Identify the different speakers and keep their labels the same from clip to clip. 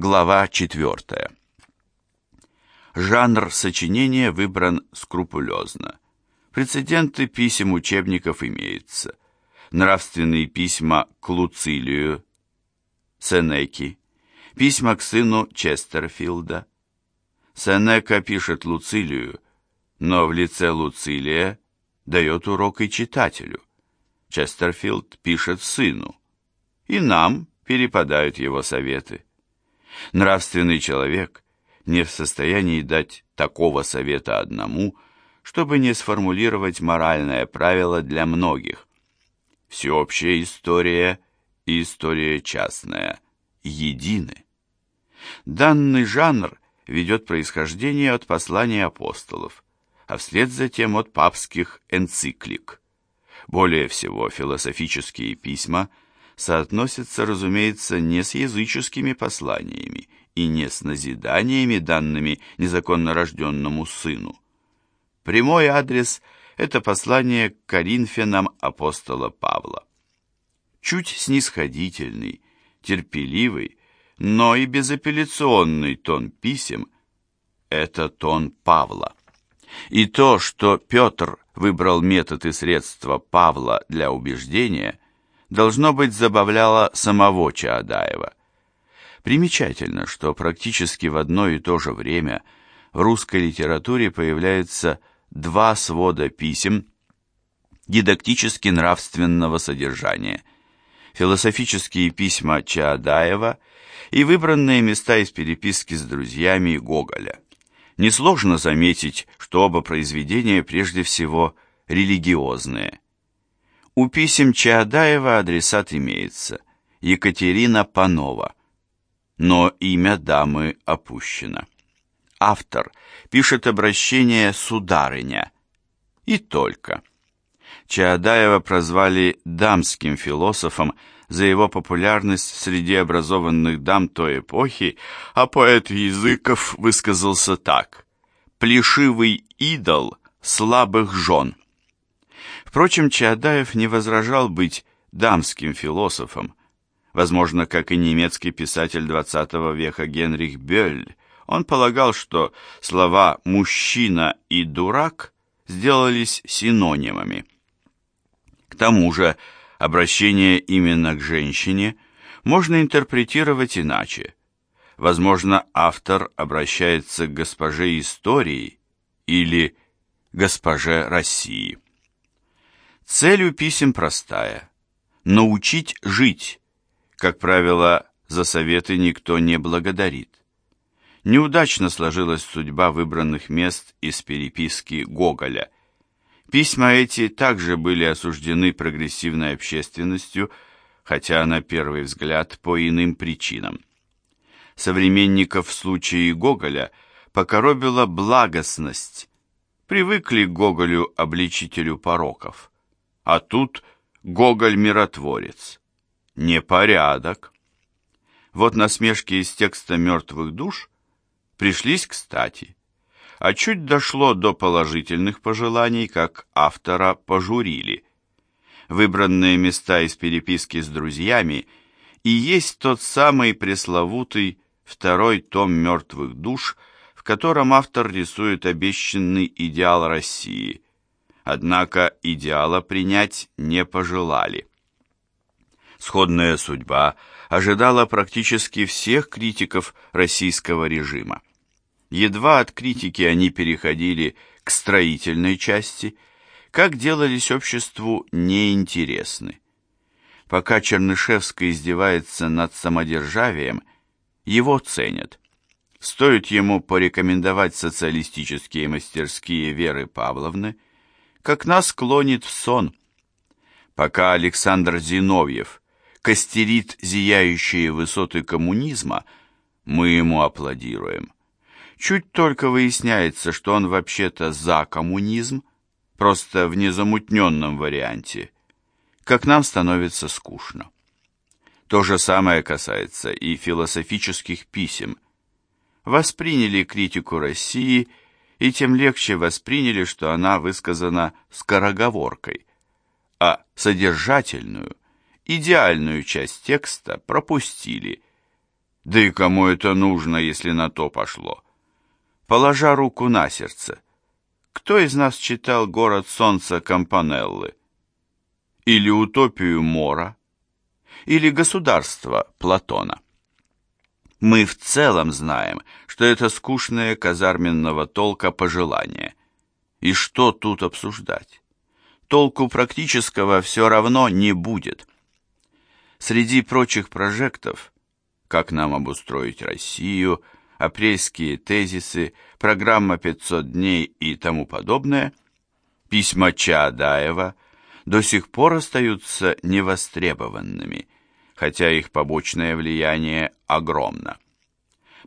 Speaker 1: Глава 4. Жанр сочинения выбран скрупулезно. Прецеденты писем учебников имеются. Нравственные письма к Луцилию, Сенеки, письма к сыну Честерфилда. Сенека пишет Луцилию, но в лице Луцилия дает урок и читателю. Честерфилд пишет сыну, и нам перепадают его советы. Нравственный человек не в состоянии дать такого совета одному, чтобы не сформулировать моральное правило для многих. Всеобщая история и история частная едины. Данный жанр ведет происхождение от посланий апостолов, а вслед за тем от папских энциклик. Более всего философические письма – соотносится, разумеется, не с языческими посланиями и не с назиданиями, данными незаконно рожденному сыну. Прямой адрес – это послание к Коринфянам апостола Павла. Чуть снисходительный, терпеливый, но и безапелляционный тон писем – это тон Павла. И то, что Петр выбрал метод и средства Павла для убеждения – должно быть, забавляло самого Чаадаева. Примечательно, что практически в одно и то же время в русской литературе появляются два свода писем дидактически-нравственного содержания, философические письма Чаадаева и выбранные места из переписки с друзьями Гоголя. Несложно заметить, что оба произведения прежде всего религиозные – у писем Чаадаева адресат имеется – Екатерина Панова, но имя дамы опущено. Автор пишет обращение «Сударыня» и только. Чаадаева прозвали дамским философом за его популярность среди образованных дам той эпохи, а поэт Языков высказался так «Плешивый идол слабых жен». Впрочем, Чаадаев не возражал быть дамским философом. Возможно, как и немецкий писатель XX века Генрих Бёль, он полагал, что слова «мужчина» и «дурак» сделались синонимами. К тому же, обращение именно к женщине можно интерпретировать иначе. Возможно, автор обращается к госпоже истории или госпоже России. Цель у писем простая – научить жить. Как правило, за советы никто не благодарит. Неудачно сложилась судьба выбранных мест из переписки Гоголя. Письма эти также были осуждены прогрессивной общественностью, хотя на первый взгляд по иным причинам. Современников в случае Гоголя покоробила благостность. Привыкли к Гоголю, обличителю пороков а тут Гоголь-миротворец. Непорядок. Вот насмешки из текста «Мертвых душ» пришлись кстати, а чуть дошло до положительных пожеланий, как автора пожурили. Выбранные места из переписки с друзьями и есть тот самый пресловутый второй том «Мертвых душ», в котором автор рисует обещанный идеал России – однако идеала принять не пожелали. Сходная судьба ожидала практически всех критиков российского режима. Едва от критики они переходили к строительной части, как делались обществу неинтересны. Пока Чернышевский издевается над самодержавием, его ценят. Стоит ему порекомендовать социалистические мастерские Веры Павловны – как нас клонит в сон. Пока Александр Зиновьев костерит зияющие высоты коммунизма, мы ему аплодируем. Чуть только выясняется, что он вообще-то за коммунизм, просто в незамутненном варианте, как нам становится скучно. То же самое касается и философических писем. Восприняли критику России – и тем легче восприняли, что она высказана скороговоркой, а содержательную, идеальную часть текста пропустили. Да и кому это нужно, если на то пошло? Положа руку на сердце, кто из нас читал «Город солнца» Кампанеллы? Или «Утопию Мора»? Или «Государство» Платона? Мы в целом знаем, что это скучное казарменного толка пожелание. И что тут обсуждать? Толку практического все равно не будет. Среди прочих прожектов, как нам обустроить Россию, апрельские тезисы, программа «500 дней» и тому подобное, письма Чаадаева до сих пор остаются невостребованными – хотя их побочное влияние огромно.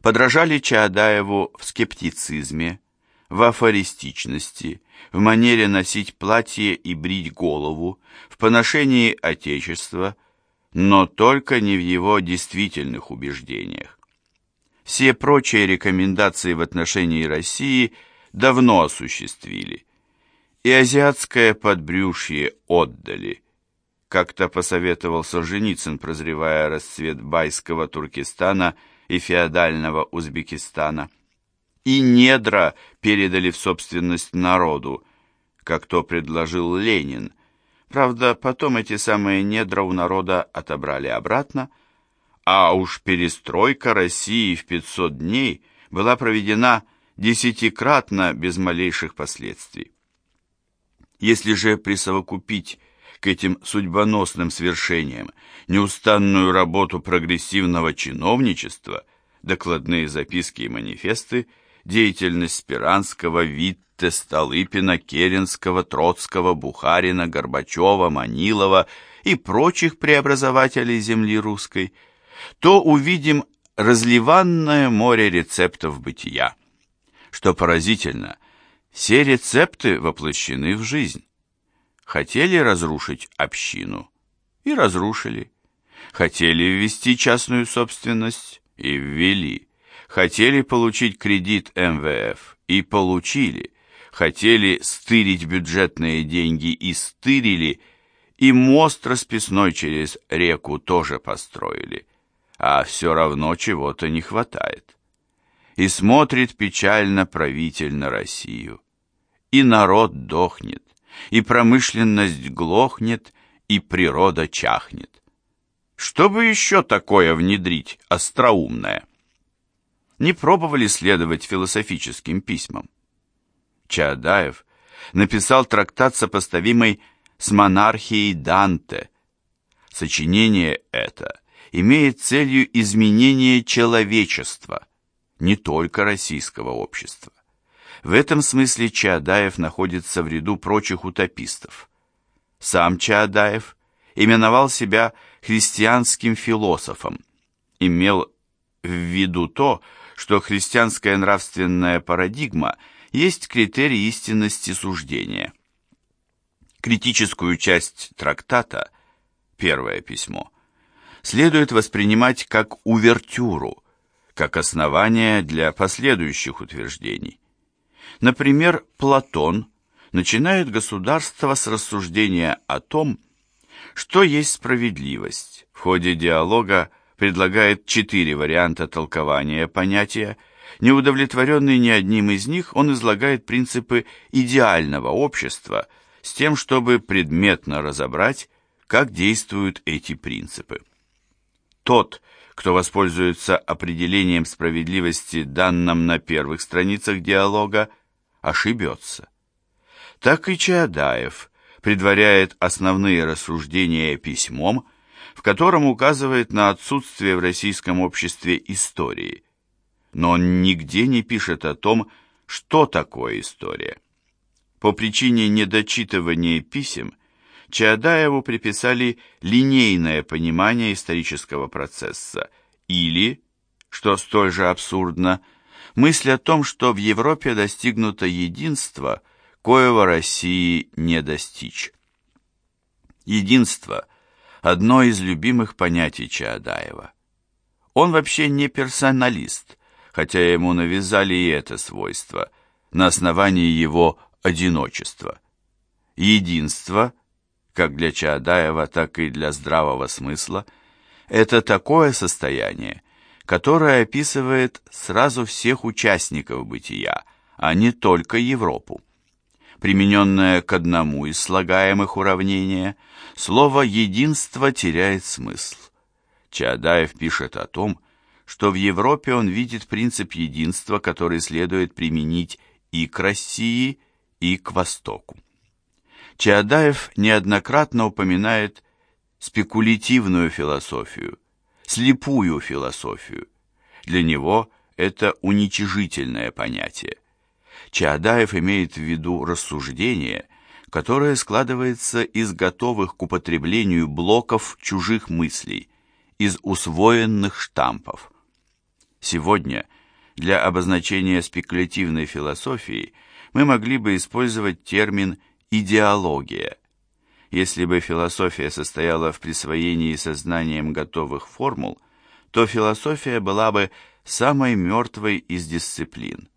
Speaker 1: Подражали Чаадаеву в скептицизме, в афористичности, в манере носить платье и брить голову, в поношении Отечества, но только не в его действительных убеждениях. Все прочие рекомендации в отношении России давно осуществили, и азиатское подбрюшье отдали – как-то посоветовал Солженицын, прозревая расцвет байского Туркестана и феодального Узбекистана. И недра передали в собственность народу, как то предложил Ленин. Правда, потом эти самые недра у народа отобрали обратно, а уж перестройка России в 500 дней была проведена десятикратно без малейших последствий. Если же присовокупить к этим судьбоносным свершениям неустанную работу прогрессивного чиновничества, докладные записки и манифесты, деятельность Спиранского, Витте, Столыпина, Керенского, Троцкого, Бухарина, Горбачева, Манилова и прочих преобразователей земли русской, то увидим разливанное море рецептов бытия. Что поразительно, все рецепты воплощены в жизнь. Хотели разрушить общину и разрушили. Хотели ввести частную собственность и ввели. Хотели получить кредит МВФ и получили. Хотели стырить бюджетные деньги и стырили. И мост расписной через реку тоже построили. А все равно чего-то не хватает. И смотрит печально правитель на Россию. И народ дохнет и промышленность глохнет, и природа чахнет. Что бы еще такое внедрить остроумное? Не пробовали следовать философическим письмам. Чаадаев написал трактат, сопоставимый с монархией Данте. Сочинение это имеет целью изменения человечества, не только российского общества. В этом смысле Чаадаев находится в ряду прочих утопистов. Сам Чаадаев именовал себя христианским философом, имел в виду то, что христианская нравственная парадигма есть критерий истинности суждения. Критическую часть трактата, первое письмо, следует воспринимать как увертюру, как основание для последующих утверждений. Например, Платон начинает государство с рассуждения о том, что есть справедливость. В ходе диалога предлагает четыре варианта толкования понятия. Неудовлетворенный ни одним из них, он излагает принципы идеального общества с тем, чтобы предметно разобрать, как действуют эти принципы. Тот, кто воспользуется определением справедливости, данным на первых страницах диалога, ошибется. Так и Чаадаев предваряет основные рассуждения письмом, в котором указывает на отсутствие в российском обществе истории. Но он нигде не пишет о том, что такое история. По причине недочитывания писем Чаадаеву приписали линейное понимание исторического процесса или, что столь же абсурдно, мысль о том, что в Европе достигнуто единство, коего России не достичь. Единство – одно из любимых понятий Чаадаева. Он вообще не персоналист, хотя ему навязали и это свойство, на основании его одиночества. Единство, как для Чаадаева, так и для здравого смысла, это такое состояние, которое описывает сразу всех участников бытия, а не только Европу. Примененное к одному из слагаемых уравнения, слово «единство» теряет смысл. Чаадаев пишет о том, что в Европе он видит принцип единства, который следует применить и к России, и к Востоку. Чаадаев неоднократно упоминает спекулятивную философию, слепую философию. Для него это уничижительное понятие. Чаадаев имеет в виду рассуждение, которое складывается из готовых к употреблению блоков чужих мыслей, из усвоенных штампов. Сегодня для обозначения спекулятивной философии мы могли бы использовать термин «идеология». Если бы философия состояла в присвоении сознанием готовых формул, то философия была бы самой мертвой из дисциплин.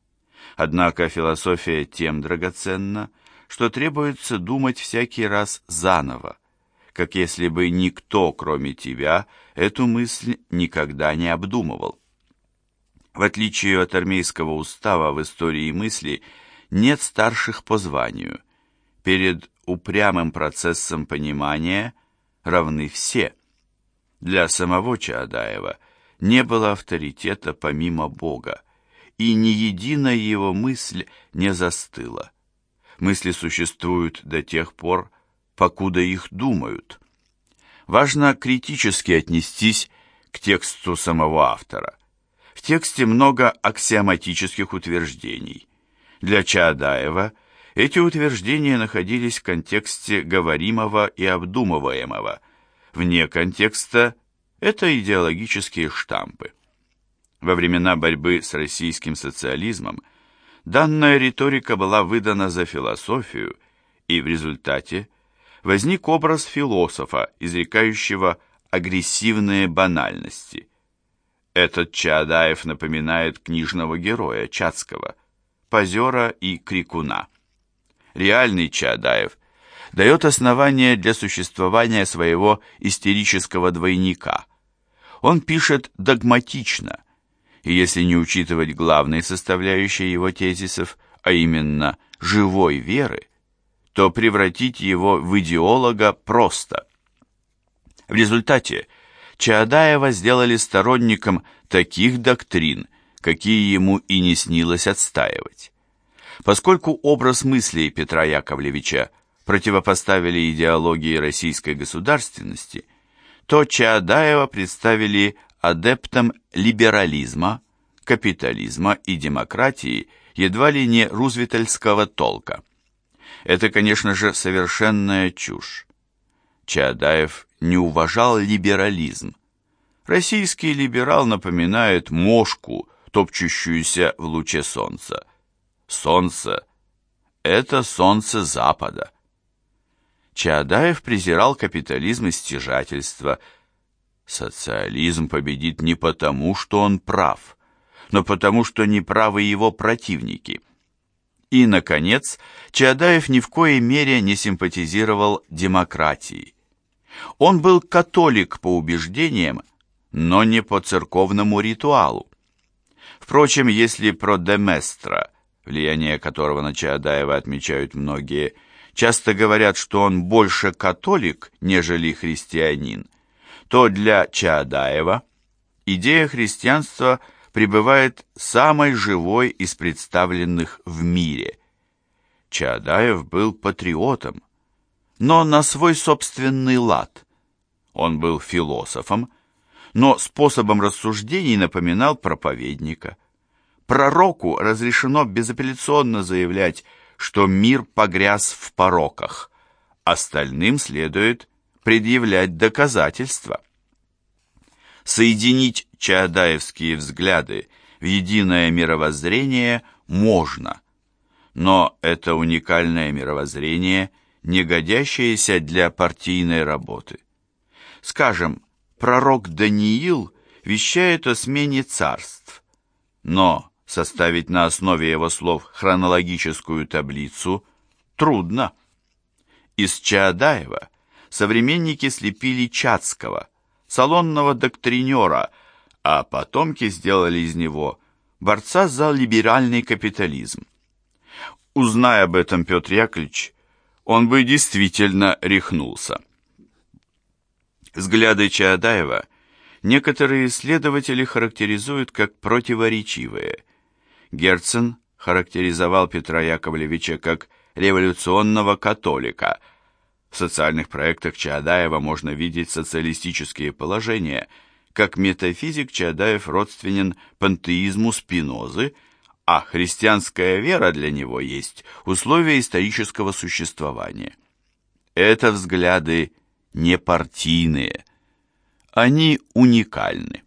Speaker 1: Однако философия тем драгоценна, что требуется думать всякий раз заново, как если бы никто, кроме тебя, эту мысль никогда не обдумывал. В отличие от армейского устава в истории мысли, нет старших по званию. Перед упрямым процессом понимания равны все. Для самого Чаадаева не было авторитета помимо Бога, и ни единая его мысль не застыла. Мысли существуют до тех пор, покуда их думают. Важно критически отнестись к тексту самого автора. В тексте много аксиоматических утверждений. Для Чаадаева эти утверждения находились в контексте говоримого и обдумываемого. Вне контекста это идеологические штампы. Во времена борьбы с российским социализмом данная риторика была выдана за философию, и в результате возник образ философа, изрекающего агрессивные банальности. Этот Чаадаев напоминает книжного героя Чацкого, позера и крикуна. Реальный Чаадаев дает основания для существования своего истерического двойника. Он пишет догматично, и если не учитывать главной составляющей его тезисов, а именно живой веры, то превратить его в идеолога просто. В результате Чаадаева сделали сторонником таких доктрин, какие ему и не снилось отстаивать. Поскольку образ мыслей Петра Яковлевича противопоставили идеологии российской государственности, то Чаадаева представили адептом либерализма, капитализма и демократии едва ли не рузвельтовского толка. Это, конечно же, совершенная чушь. Чаадаев не уважал либерализм. Российский либерал напоминает мошку, топчущуюся в луче солнца. Солнце – это солнце Запада. Чаадаев презирал капитализм и стяжательство. Социализм победит не потому, что он прав, но потому, что неправы его противники – и, наконец, Чаадаев ни в коей мере не симпатизировал демократии. Он был католик по убеждениям, но не по церковному ритуалу. Впрочем, если про Деместра, влияние которого на Чаадаева отмечают многие, часто говорят, что он больше католик, нежели христианин, то для Чаадаева идея христианства – пребывает самой живой из представленных в мире. Чаадаев был патриотом, но на свой собственный лад. Он был философом, но способом рассуждений напоминал проповедника. Пророку разрешено безапелляционно заявлять, что мир погряз в пороках, остальным следует предъявлять доказательства. Соединить чаадаевские взгляды в единое мировоззрение можно, но это уникальное мировоззрение, не годящееся для партийной работы. Скажем, пророк Даниил вещает о смене царств, но составить на основе его слов хронологическую таблицу трудно. Из Чаадаева современники слепили Чацкого – салонного доктринера, а потомки сделали из него борца за либеральный капитализм. Узная об этом Петр Яковлевич, он бы действительно рехнулся. Взгляды Чаадаева некоторые исследователи характеризуют как противоречивые. Герцен характеризовал Петра Яковлевича как революционного католика. В социальных проектах Чаадаева можно видеть социалистические положения, как метафизик Чаадаев родственен пантеизму Спинозы, а христианская вера для него есть условие исторического существования. Это взгляды не партийные, они уникальны.